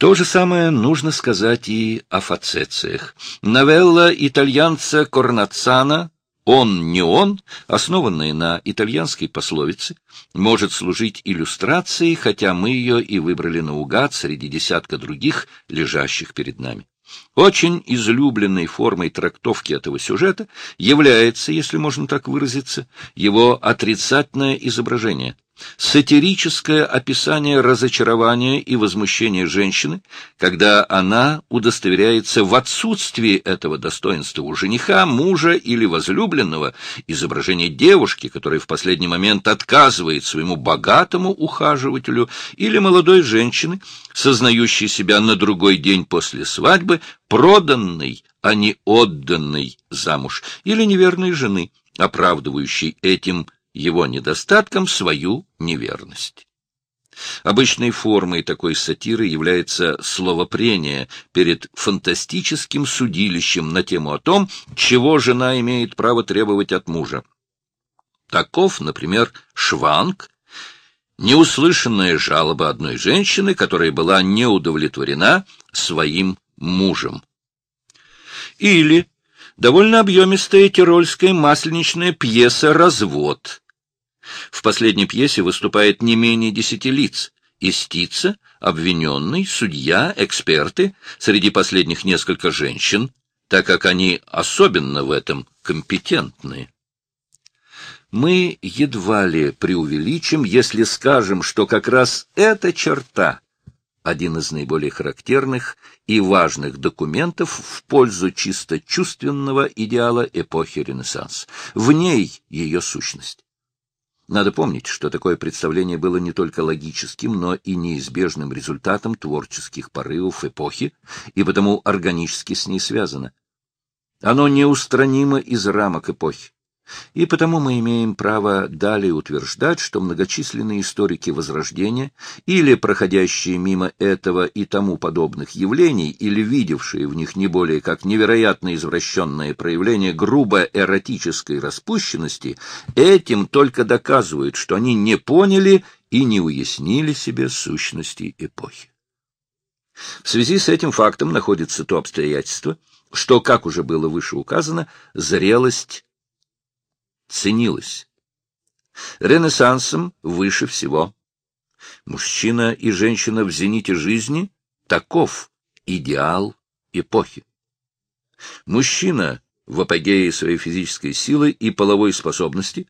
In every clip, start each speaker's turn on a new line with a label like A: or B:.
A: То же самое нужно сказать и о фацециях. Новелла итальянца Корнацана «Он не он», основанная на итальянской пословице, может служить иллюстрацией, хотя мы ее и выбрали наугад среди десятка других, лежащих перед нами. Очень излюбленной формой трактовки этого сюжета является, если можно так выразиться, его отрицательное изображение – сатирическое описание разочарования и возмущения женщины, когда она удостоверяется в отсутствии этого достоинства у жениха, мужа или возлюбленного, изображение девушки, которая в последний момент отказывает своему богатому ухаживателю, или молодой женщины, сознающей себя на другой день после свадьбы, проданной, а не отданной замуж, или неверной жены, оправдывающей этим его недостатком свою неверность. Обычной формой такой сатиры является словопрение перед фантастическим судилищем на тему о том, чего жена имеет право требовать от мужа. Таков, например, Шванг, неуслышанная жалоба одной женщины, которая была не удовлетворена своим мужем. Или довольно объемистая тирольская масленичная пьеса «Развод». В последней пьесе выступает не менее десяти лиц – истица, обвиненный, судья, эксперты, среди последних несколько женщин, так как они особенно в этом компетентны. Мы едва ли преувеличим, если скажем, что как раз эта черта один из наиболее характерных и важных документов в пользу чисто чувственного идеала эпохи Ренессанс. В ней ее сущность. Надо помнить, что такое представление было не только логическим, но и неизбежным результатом творческих порывов эпохи, и потому органически с ней связано. Оно неустранимо из рамок эпохи. И потому мы имеем право далее утверждать, что многочисленные историки Возрождения или проходящие мимо этого и тому подобных явлений, или видевшие в них не более как невероятно извращенное проявление грубо эротической распущенности, этим только доказывают, что они не поняли и не уяснили себе сущности эпохи. В связи с этим фактом находится то обстоятельство, что, как уже было выше указано, зрелость ценилось. Ренессансом выше всего. Мужчина и женщина в зените жизни — таков идеал эпохи. Мужчина в апогее своей физической силы и половой способности,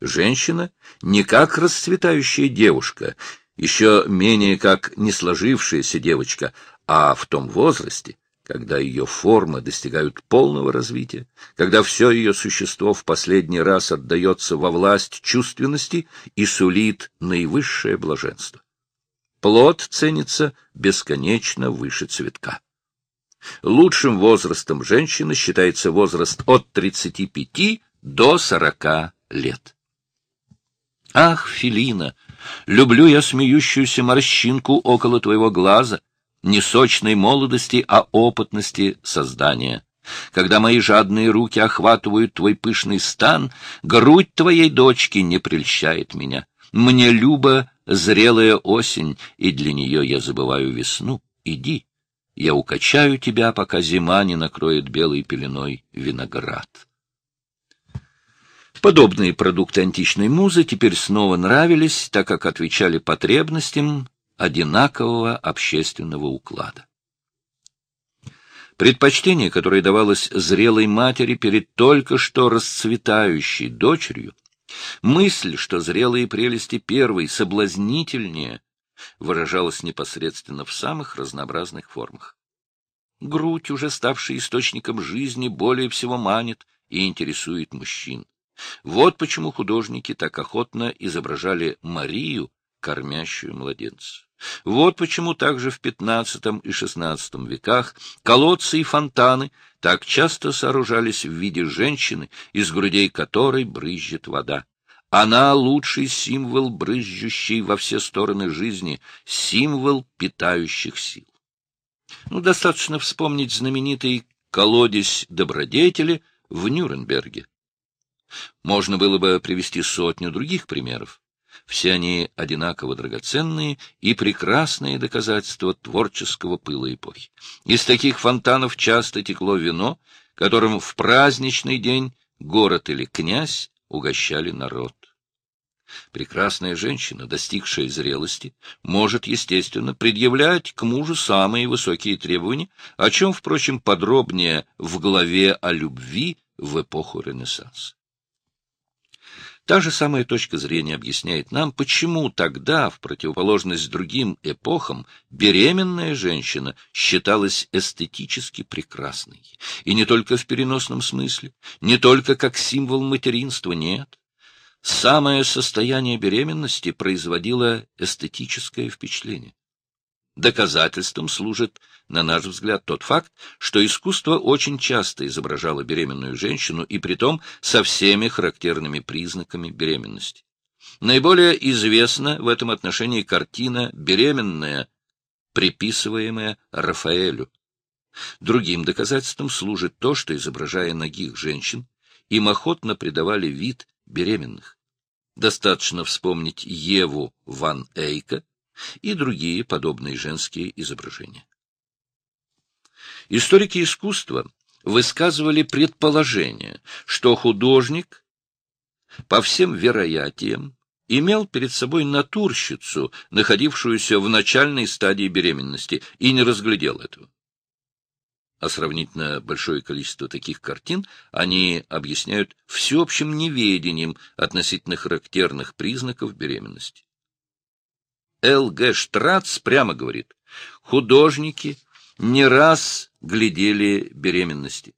A: женщина не как расцветающая девушка, еще менее как не сложившаяся девочка, а в том возрасте, когда ее формы достигают полного развития, когда все ее существо в последний раз отдается во власть чувственности и сулит наивысшее блаженство. Плод ценится бесконечно выше цветка. Лучшим возрастом женщины считается возраст от 35 до 40 лет. Ах, Филина, люблю я смеющуюся морщинку около твоего глаза, не сочной молодости, а опытности создания. Когда мои жадные руки охватывают твой пышный стан, грудь твоей дочки не прельщает меня. Мне люба зрелая осень, и для нее я забываю весну. Иди, я укачаю тебя, пока зима не накроет белой пеленой виноград. Подобные продукты античной музы теперь снова нравились, так как отвечали потребностям одинакового общественного уклада. Предпочтение, которое давалось зрелой матери перед только что расцветающей дочерью, мысль, что зрелые прелести первой соблазнительнее, выражалась непосредственно в самых разнообразных формах. Грудь, уже ставшая источником жизни, более всего манит и интересует мужчин. Вот почему художники так охотно изображали Марию, кормящую младенца. Вот почему также в XV и XVI веках колодцы и фонтаны так часто сооружались в виде женщины, из грудей которой брызжет вода. Она — лучший символ брызжущей во все стороны жизни, символ питающих сил. Ну, достаточно вспомнить знаменитый колодец добродетели в Нюрнберге. Можно было бы привести сотню других примеров. Все они одинаково драгоценные и прекрасные доказательства творческого пыла эпохи. Из таких фонтанов часто текло вино, которым в праздничный день город или князь угощали народ. Прекрасная женщина, достигшая зрелости, может, естественно, предъявлять к мужу самые высокие требования, о чем, впрочем, подробнее в главе о любви в эпоху Ренессанса. Та же самая точка зрения объясняет нам, почему тогда, в противоположность другим эпохам, беременная женщина считалась эстетически прекрасной. И не только в переносном смысле, не только как символ материнства, нет. Самое состояние беременности производило эстетическое впечатление. Доказательством служит, на наш взгляд, тот факт, что искусство очень часто изображало беременную женщину, и притом со всеми характерными признаками беременности. Наиболее известна в этом отношении картина «Беременная», приписываемая Рафаэлю. Другим доказательством служит то, что, изображая ногих женщин, им охотно придавали вид беременных. Достаточно вспомнить Еву ван Эйка, и другие подобные женские изображения. Историки искусства высказывали предположение, что художник, по всем вероятиям, имел перед собой натурщицу, находившуюся в начальной стадии беременности, и не разглядел этого. А сравнительно большое количество таких картин они объясняют всеобщим неведением относительно характерных признаков беременности. Л. Г. Штрац прямо говорит, художники не раз глядели беременности.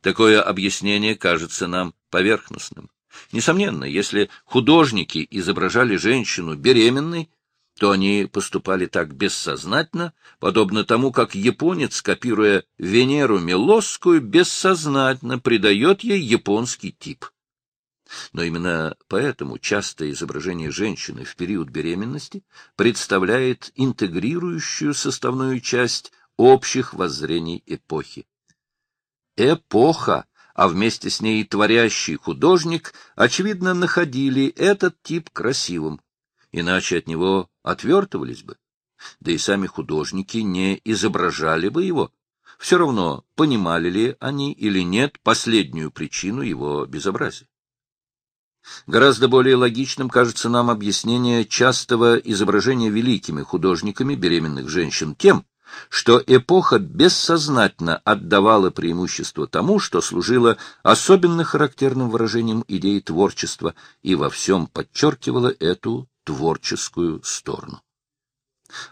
A: Такое объяснение кажется нам поверхностным. Несомненно, если художники изображали женщину беременной, то они поступали так бессознательно, подобно тому, как японец, копируя Венеру Милосскую, бессознательно придает ей японский тип. Но именно поэтому частое изображение женщины в период беременности представляет интегрирующую составную часть общих воззрений эпохи. Эпоха, а вместе с ней творящий художник, очевидно, находили этот тип красивым, иначе от него отвертывались бы. Да и сами художники не изображали бы его. Все равно, понимали ли они или нет последнюю причину его безобразия. Гораздо более логичным кажется нам объяснение частого изображения великими художниками беременных женщин тем, что эпоха бессознательно отдавала преимущество тому, что служило особенно характерным выражением идеи творчества и во всем подчеркивала эту творческую сторону.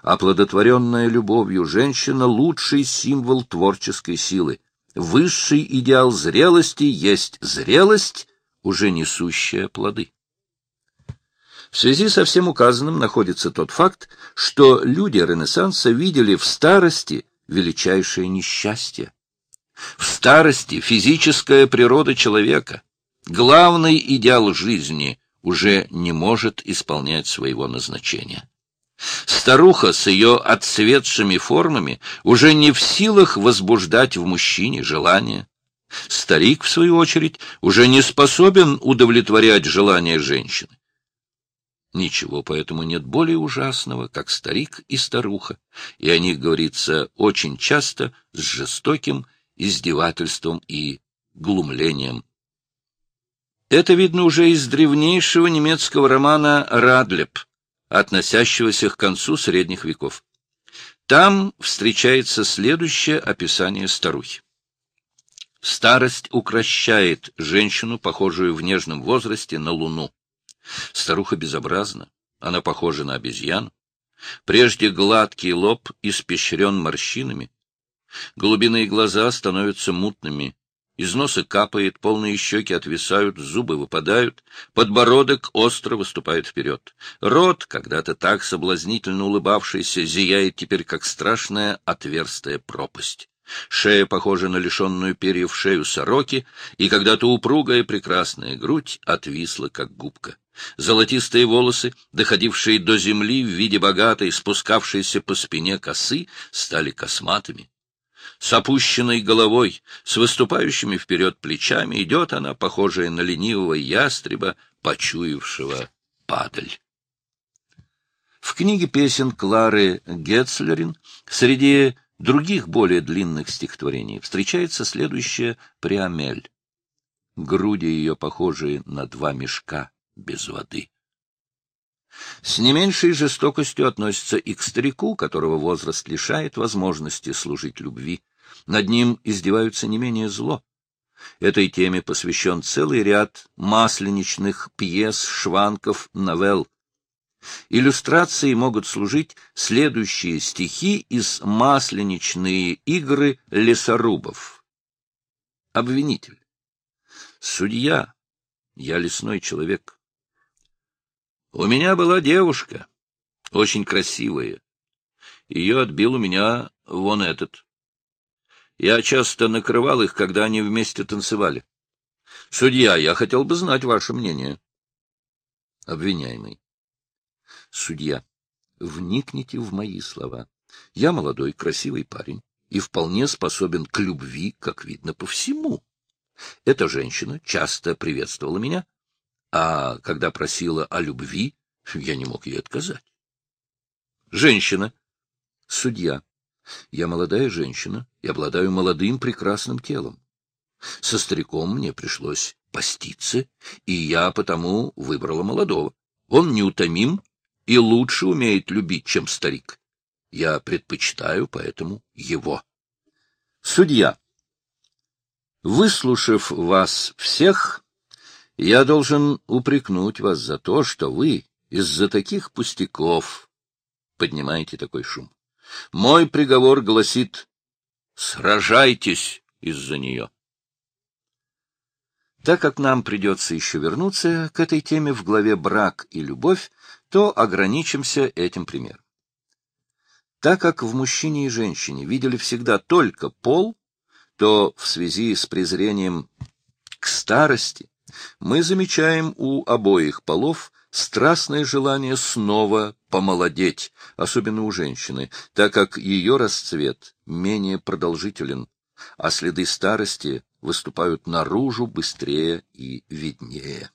A: Оплодотворенная любовью женщина — лучший символ творческой силы. Высший идеал зрелости есть зрелость, уже несущая плоды. В связи со всем указанным находится тот факт, что люди Ренессанса видели в старости величайшее несчастье. В старости физическая природа человека, главный идеал жизни, уже не может исполнять своего назначения. Старуха с ее отцветшими формами уже не в силах возбуждать в мужчине желание. Старик, в свою очередь, уже не способен удовлетворять желания женщины. Ничего поэтому нет более ужасного, как старик и старуха, и о них говорится очень часто с жестоким издевательством и глумлением. Это видно уже из древнейшего немецкого романа «Радлеп», относящегося к концу средних веков. Там встречается следующее описание старухи. Старость укращает женщину, похожую в нежном возрасте на луну. Старуха безобразна, она похожа на обезьяну. Прежде гладкий лоб испещрен морщинами. Голубиные глаза становятся мутными. Из носа капает, полные щеки отвисают, зубы выпадают, подбородок остро выступает вперед. Рот, когда-то так соблазнительно улыбавшийся, зияет теперь, как страшная отверстая пропасть. Шея похожа на лишенную перьев шею сороки, и когда-то упругая прекрасная грудь отвисла, как губка. Золотистые волосы, доходившие до земли в виде богатой, спускавшейся по спине косы, стали косматыми. С опущенной головой, с выступающими вперед плечами идет она, похожая на ленивого ястреба, почуявшего падаль. В книге песен Клары Гетцлерин среди других более длинных стихотворений встречается следующая преамель. Груди ее похожие на два мешка без воды. С не меньшей жестокостью относится и к старику, которого возраст лишает возможности служить любви. Над ним издеваются не менее зло. Этой теме посвящен целый ряд масленичных пьес, шванков, новелл. Иллюстрацией могут служить следующие стихи из «Масленичные игры лесорубов». Обвинитель. Судья. Я лесной человек. У меня была девушка, очень красивая. Ее отбил у меня вон этот. Я часто накрывал их, когда они вместе танцевали. Судья, я хотел бы знать ваше мнение. Обвиняемый. Судья, вникните в мои слова. Я молодой, красивый парень и вполне способен к любви, как видно по всему. Эта женщина часто приветствовала меня, а когда просила о любви, я не мог ей отказать. Женщина. Судья. Я молодая женщина и обладаю молодым прекрасным телом. Со стариком мне пришлось поститься, и я потому выбрала молодого. Он неутомим и лучше умеет любить, чем старик. Я предпочитаю поэтому его. Судья. Выслушав вас всех, я должен упрекнуть вас за то, что вы из-за таких пустяков поднимаете такой шум. Мой приговор гласит «сражайтесь из-за нее». Так как нам придется еще вернуться к этой теме в главе «Брак и любовь», то ограничимся этим примером. Так как в мужчине и женщине видели всегда только пол, то в связи с презрением к старости мы замечаем у обоих полов страстное желание снова помолодеть, особенно у женщины, так как ее расцвет менее продолжителен, а следы старости выступают наружу быстрее и виднее.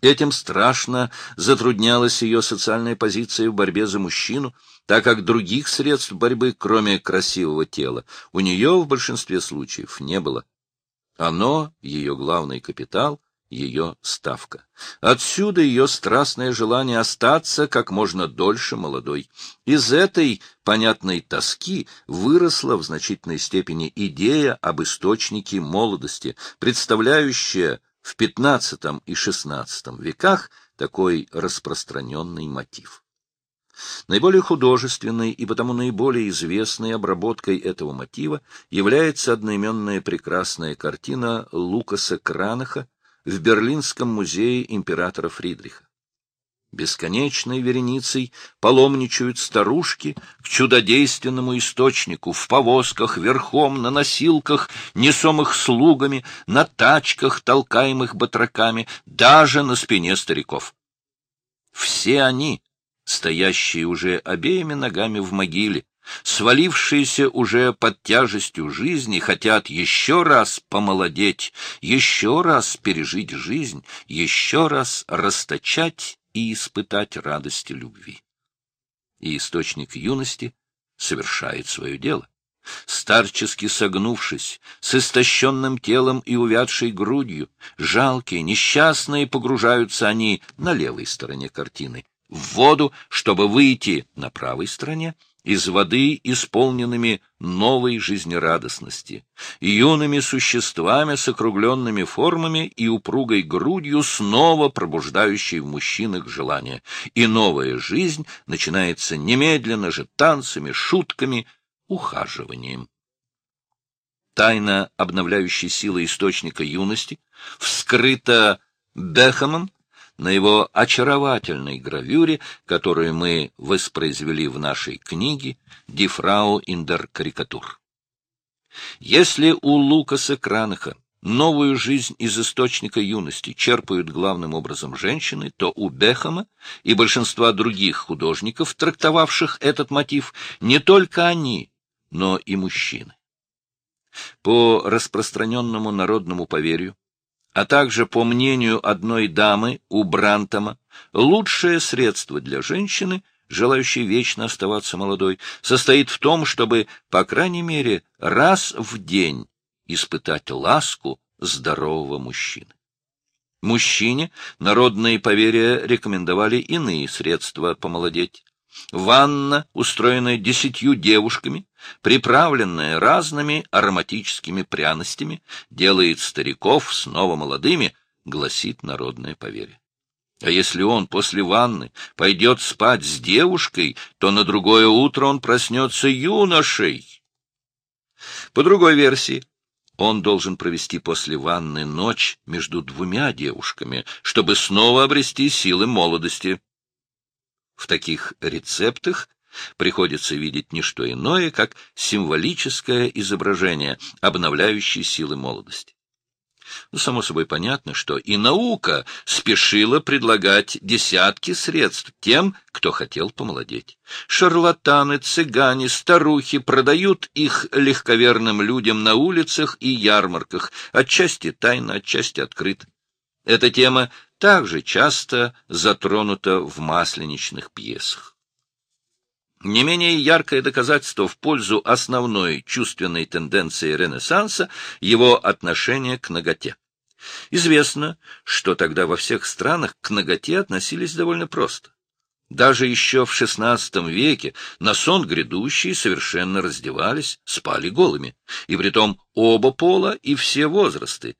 A: Этим страшно затруднялась ее социальная позиция в борьбе за мужчину, так как других средств борьбы, кроме красивого тела, у нее в большинстве случаев не было. Оно, ее главный капитал, ее ставка. Отсюда ее страстное желание остаться как можно дольше молодой. Из этой понятной тоски выросла в значительной степени идея об источнике молодости, представляющая в XV и XVI веках такой распространенный мотив. Наиболее художественной и потому наиболее известной обработкой этого мотива является одноименная прекрасная картина Лукаса Кранаха в Берлинском музее императора Фридриха. Бесконечной вереницей паломничают старушки к чудодейственному источнику в повозках, верхом, на носилках, несомых слугами, на тачках, толкаемых батраками, даже на спине стариков. Все они, стоящие уже обеими ногами в могиле, свалившиеся уже под тяжестью жизни, хотят еще раз помолодеть, еще раз пережить жизнь, еще раз расточать и испытать радости любви. И источник юности совершает свое дело. Старчески согнувшись, с истощенным телом и увядшей грудью, жалкие, несчастные погружаются они на левой стороне картины, в воду, чтобы выйти на правой стороне, из воды, исполненными новой жизнерадостности, юными существами с округленными формами и упругой грудью, снова пробуждающей в мужчинах желание. И новая жизнь начинается немедленно же танцами, шутками, ухаживанием. Тайна обновляющей силы источника юности вскрыта Бехемом на его очаровательной гравюре, которую мы воспроизвели в нашей книге «Дифрау индер карикатур». Если у Лукаса Кранаха новую жизнь из источника юности черпают главным образом женщины, то у Бехама и большинства других художников, трактовавших этот мотив, не только они, но и мужчины. По распространенному народному поверью, а также, по мнению одной дамы у Брантома, лучшее средство для женщины желающей вечно оставаться молодой, состоит в том, чтобы, по крайней мере, раз в день испытать ласку здорового мужчины. Мужчине народные поверья рекомендовали иные средства помолодеть. Ванна, устроенная десятью девушками, приправленная разными ароматическими пряностями, делает стариков снова молодыми, гласит народное поверье. А если он после ванны пойдет спать с девушкой, то на другое утро он проснется юношей. По другой версии, он должен провести после ванны ночь между двумя девушками, чтобы снова обрести силы молодости. В таких рецептах приходится видеть не что иное, как символическое изображение, обновляющее силы молодости. Ну, само собой понятно, что и наука спешила предлагать десятки средств тем, кто хотел помолодеть. Шарлатаны, цыгане, старухи продают их легковерным людям на улицах и ярмарках, отчасти тайно, отчасти открыто. Эта тема также часто затронута в масленичных пьесах. Не менее яркое доказательство в пользу основной чувственной тенденции Ренессанса — его отношение к ноготе. Известно, что тогда во всех странах к ноготе относились довольно просто. Даже еще в XVI веке на сон грядущий совершенно раздевались, спали голыми, и притом оба пола и все возрасты.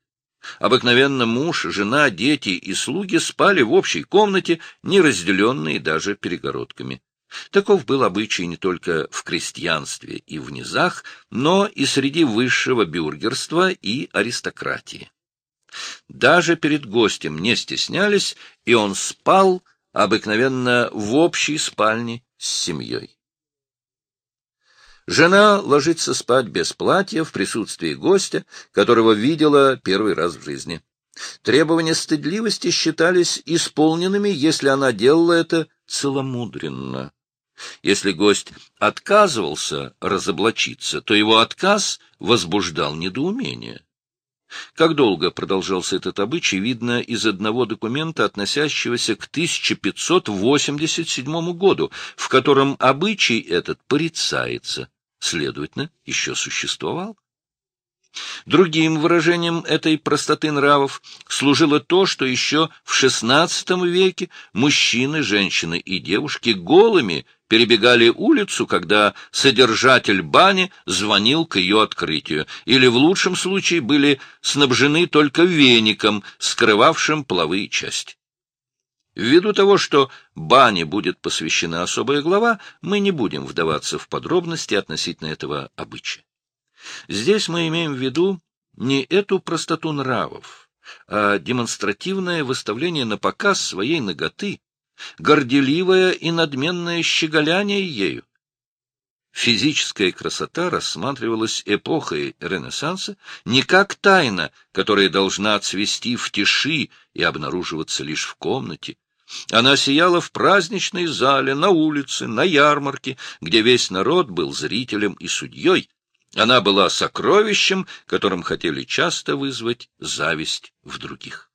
A: Обыкновенно муж, жена, дети и слуги спали в общей комнате, не разделенные даже перегородками. Таков был обычай не только в крестьянстве и в низах, но и среди высшего бюргерства и аристократии. Даже перед гостем не стеснялись, и он спал обыкновенно в общей спальне с семьей. Жена ложится спать без платья в присутствии гостя, которого видела первый раз в жизни. Требования стыдливости считались исполненными, если она делала это целомудренно. Если гость отказывался разоблачиться, то его отказ возбуждал недоумение. Как долго продолжался этот обычай, видно из одного документа, относящегося к 1587 году, в котором обычай этот порицается, следовательно, еще существовал. Другим выражением этой простоты нравов служило то, что еще в XVI веке мужчины, женщины и девушки голыми перебегали улицу, когда содержатель бани звонил к ее открытию, или в лучшем случае были снабжены только веником, скрывавшим половые части. Ввиду того, что бане будет посвящена особая глава, мы не будем вдаваться в подробности относительно этого обычая. Здесь мы имеем в виду не эту простоту нравов, а демонстративное выставление на показ своей ноготы, горделивое и надменное щеголяние ею. Физическая красота рассматривалась эпохой Ренессанса не как тайна, которая должна цвести в тиши и обнаруживаться лишь в комнате. Она сияла в праздничной зале, на улице, на ярмарке, где весь народ был зрителем и судьей. Она была сокровищем, которым хотели часто вызвать зависть в других.